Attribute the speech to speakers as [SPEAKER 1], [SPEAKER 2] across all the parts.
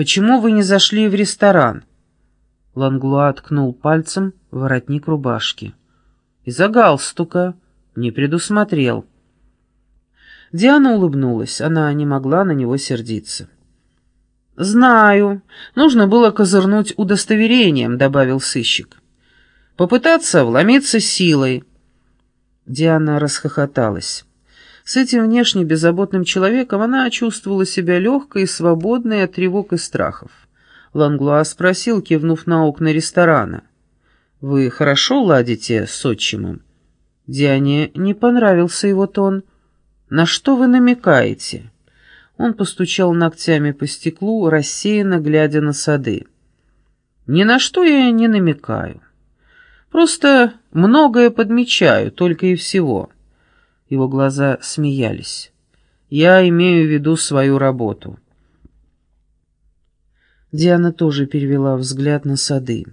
[SPEAKER 1] «Почему вы не зашли в ресторан?» Ланглуа ткнул пальцем воротник рубашки. «Из-за галстука. Не предусмотрел». Диана улыбнулась. Она не могла на него сердиться. «Знаю. Нужно было козырнуть удостоверением», — добавил сыщик. «Попытаться вломиться силой». Диана расхохоталась. С этим внешне беззаботным человеком она чувствовала себя легкой и свободной от тревог и страхов. Ланглуа спросил, кивнув на окна ресторана. «Вы хорошо ладите с отчимом?» Диане не понравился его тон. «На что вы намекаете?» Он постучал ногтями по стеклу, рассеянно глядя на сады. «Ни на что я не намекаю. Просто многое подмечаю, только и всего». Его глаза смеялись. «Я имею в виду свою работу». Диана тоже перевела взгляд на сады.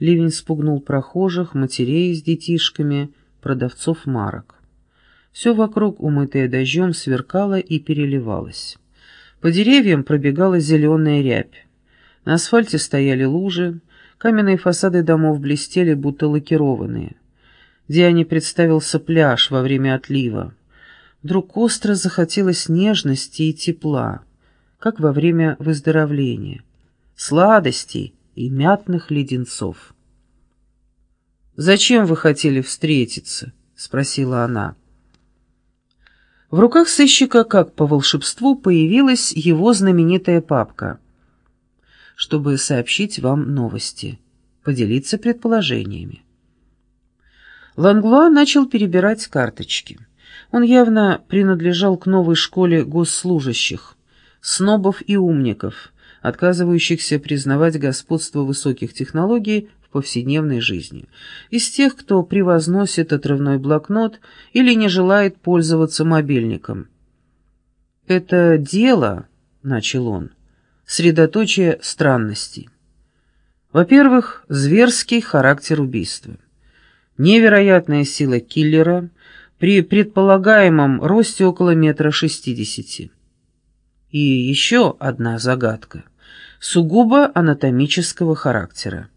[SPEAKER 1] Ливень спугнул прохожих, матерей с детишками, продавцов марок. Все вокруг, умытое дождем, сверкало и переливалось. По деревьям пробегала зеленая рябь. На асфальте стояли лужи, каменные фасады домов блестели, будто лакированные. Диане представился пляж во время отлива. Вдруг остро захотелось нежности и тепла, как во время выздоровления, сладостей и мятных леденцов. «Зачем вы хотели встретиться?» — спросила она. В руках сыщика, как по волшебству, появилась его знаменитая папка. Чтобы сообщить вам новости, поделиться предположениями. Ланглуа начал перебирать карточки. Он явно принадлежал к новой школе госслужащих, снобов и умников, отказывающихся признавать господство высоких технологий повседневной жизни. Из тех, кто превозносит отрывной блокнот или не желает пользоваться мобильником. «Это дело», — начал он, — «средоточие странностей. Во-первых, зверский характер убийства. Невероятная сила киллера при предполагаемом росте около метра шестидесяти. И еще одна загадка, сугубо анатомического характера.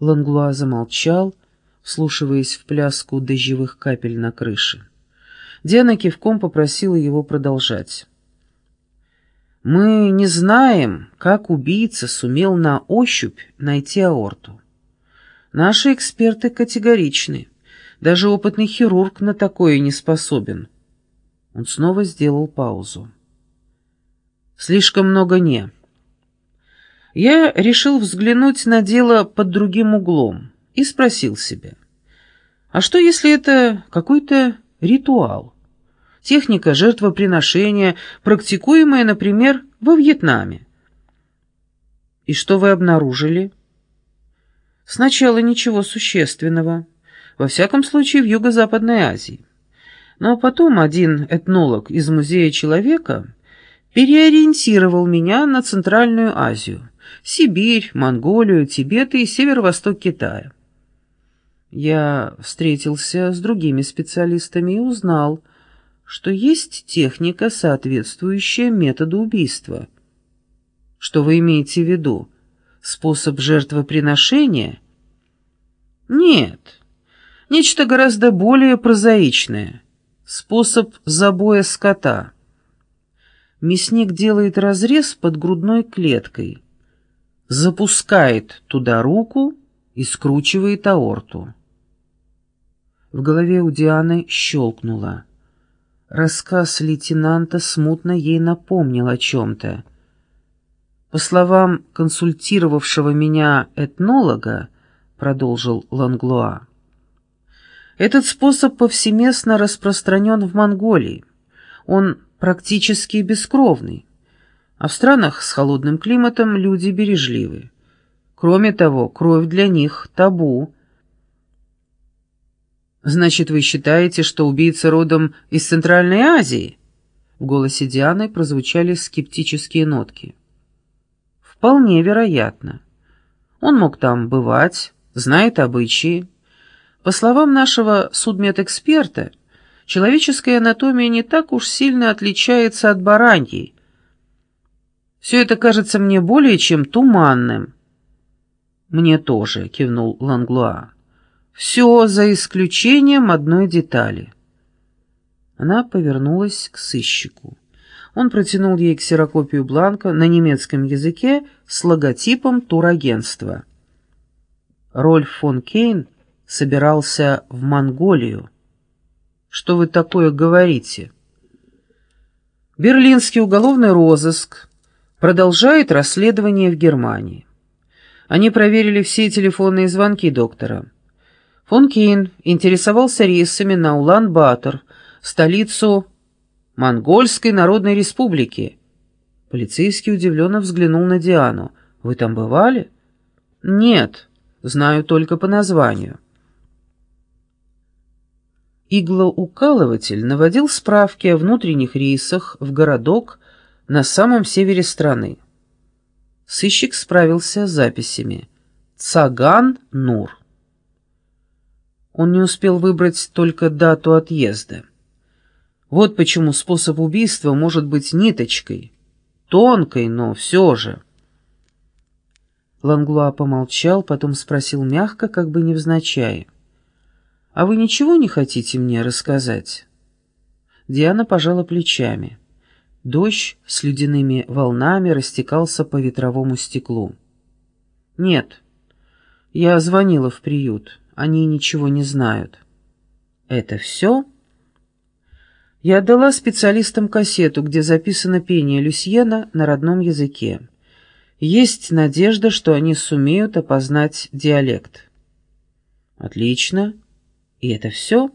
[SPEAKER 1] Ланглуа замолчал, вслушиваясь в пляску дождевых капель на крыше. Диана кивком попросила его продолжать. «Мы не знаем, как убийца сумел на ощупь найти аорту. Наши эксперты категоричны. Даже опытный хирург на такое не способен». Он снова сделал паузу. «Слишком много «не» я решил взглянуть на дело под другим углом и спросил себя, а что если это какой-то ритуал? Техника жертвоприношения, практикуемая, например, во Вьетнаме. И что вы обнаружили? Сначала ничего существенного, во всяком случае в Юго-Западной Азии. Но потом один этнолог из Музея человека переориентировал меня на Центральную Азию – Сибирь, Монголию, Тибет и северо-восток Китая. Я встретился с другими специалистами и узнал, что есть техника, соответствующая методу убийства. Что вы имеете в виду? Способ жертвоприношения? Нет. Нечто гораздо более прозаичное. Способ забоя скота. Мясник делает разрез под грудной клеткой – запускает туда руку и скручивает аорту. В голове у Дианы щелкнуло. Рассказ лейтенанта смутно ей напомнил о чем-то. По словам консультировавшего меня этнолога, продолжил Ланглуа, этот способ повсеместно распространен в Монголии. Он практически бескровный. А в странах с холодным климатом люди бережливы. Кроме того, кровь для них – табу. «Значит, вы считаете, что убийца родом из Центральной Азии?» В голосе Дианы прозвучали скептические нотки. «Вполне вероятно. Он мог там бывать, знает обычаи. По словам нашего судмедэксперта, человеческая анатомия не так уж сильно отличается от бараньей, Все это кажется мне более чем туманным». «Мне тоже», — кивнул Ланглуа. «Все за исключением одной детали». Она повернулась к сыщику. Он протянул ей ксерокопию бланка на немецком языке с логотипом турагентства. Рольф фон Кейн собирался в Монголию. «Что вы такое говорите?» Берлинский уголовный розыск продолжает расследование в Германии. Они проверили все телефонные звонки доктора. Фон Кейн интересовался рейсами на Улан-Батор, столицу Монгольской Народной Республики. Полицейский удивленно взглянул на Диану. «Вы там бывали?» «Нет, знаю только по названию». Иглоукалыватель наводил справки о внутренних рейсах в городок на самом севере страны. Сыщик справился с записями. Цаган-Нур. Он не успел выбрать только дату отъезда. Вот почему способ убийства может быть ниточкой. Тонкой, но все же. Ланглуа помолчал, потом спросил мягко, как бы невзначай. «А вы ничего не хотите мне рассказать?» Диана пожала плечами. Дождь с ледяными волнами растекался по ветровому стеклу. «Нет, я звонила в приют, они ничего не знают». «Это все?» Я отдала специалистам кассету, где записано пение Люсьена на родном языке. Есть надежда, что они сумеют опознать диалект. Отлично. И это все?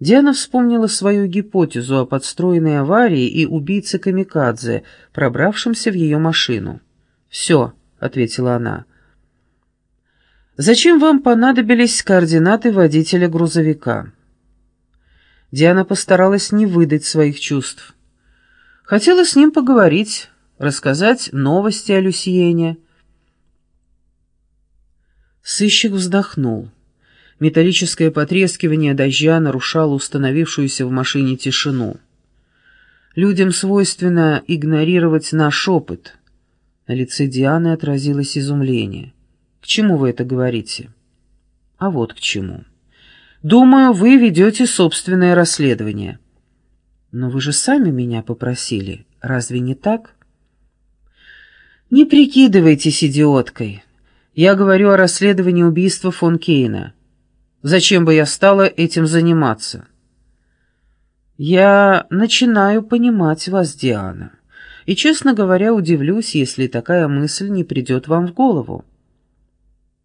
[SPEAKER 1] Диана вспомнила свою гипотезу о подстроенной аварии и убийце Камикадзе, пробравшемся в ее машину. «Все», — ответила она. «Зачем вам понадобились координаты водителя грузовика?» Диана постаралась не выдать своих чувств. Хотела с ним поговорить, рассказать новости о Люсьене. Сыщик вздохнул. Металлическое потрескивание дождя нарушало установившуюся в машине тишину. Людям свойственно игнорировать наш опыт. На лице Дианы отразилось изумление. «К чему вы это говорите?» «А вот к чему». Думаю, вы ведете собственное расследование. Но вы же сами меня попросили, разве не так? Не прикидывайтесь идиоткой. Я говорю о расследовании убийства фон Кейна. Зачем бы я стала этим заниматься? Я начинаю понимать вас, Диана, и, честно говоря, удивлюсь, если такая мысль не придет вам в голову.